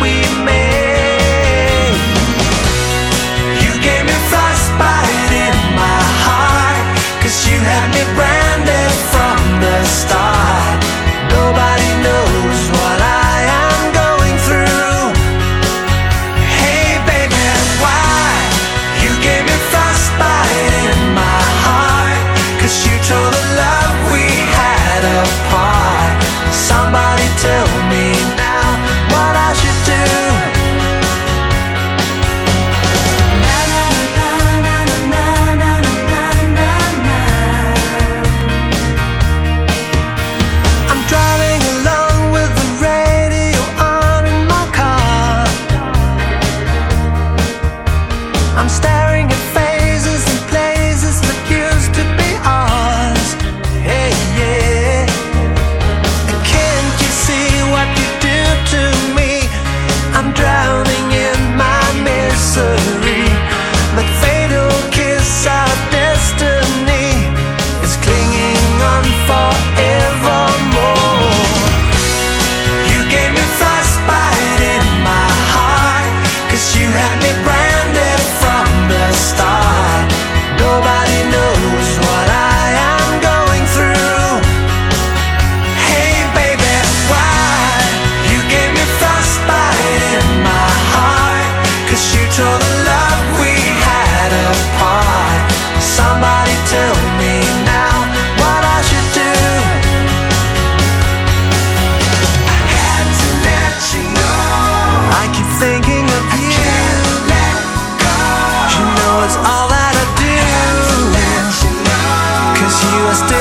we made. certain you still